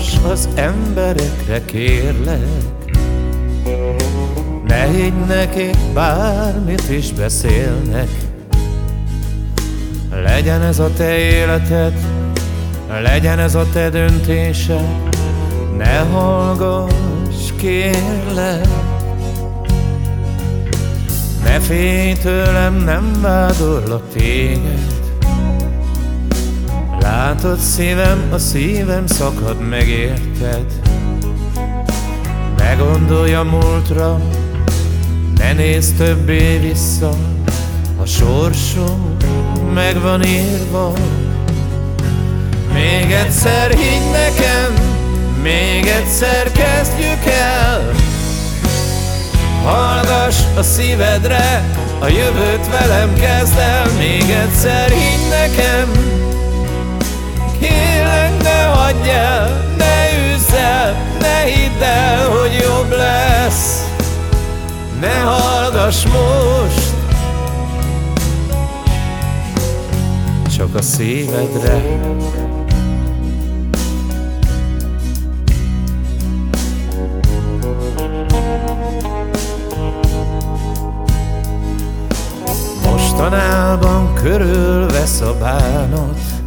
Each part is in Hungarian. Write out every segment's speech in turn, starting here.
hallgass az emberekre, kérlek. Ne higgy nekik, bármit is beszélnek. Legyen ez a te életed, legyen ez a te döntésed Ne hallgass, kérlek. Ne félj tőlem, nem vádorlak téged Látod szívem, a szívem szakad meg érted Ne gondolj múltra, ne nézz többé vissza. A sorsom meg van írva. Még egyszer higgy nekem, még egyszer kezdjük el. Hallgass a szívedre, a jövőt velem kezd el. Még egyszer higgy nekem, Kérlek ne hagyj el, ne üzz el, ne hidd el, hogy jobb lesz. Ne hallgass most. Csak a szívedre. Mostanában körülvesz a bánat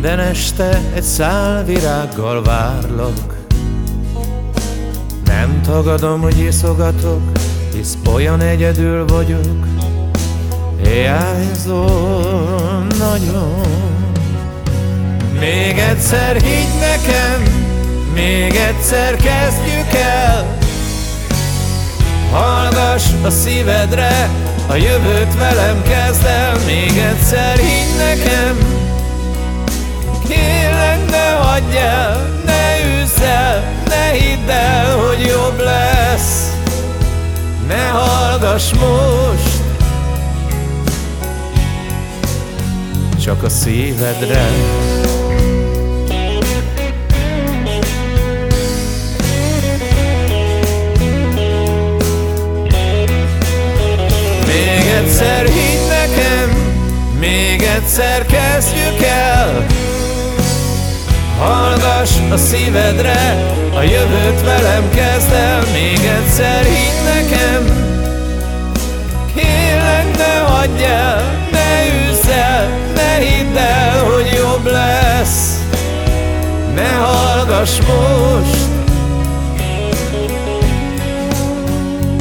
minden este egy szál virággal várlak. Nem tagadom, hogy iszogatok, hisz olyan egyedül vagyok. Hiányzol nagyon. Még egyszer higgy nekem, még egyszer kezdjük el. Hallgass a szívedre, a jövőt velem kezd el. Még egyszer higgy nekem, hallgass most Csak a szívedre. Még egyszer hidd nekem, még egyszer kezdjük el. Hallgass a szívedre, a jövőt velem kezd el. Még egyszer hidd nekem hagyj el, ne el, ne hidd el, hogy jobb lesz. Ne hallgass most.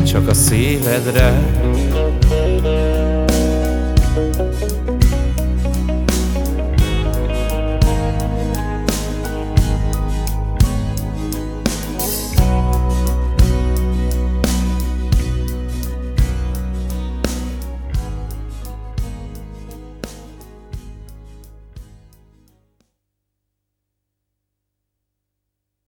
Csak a szívedre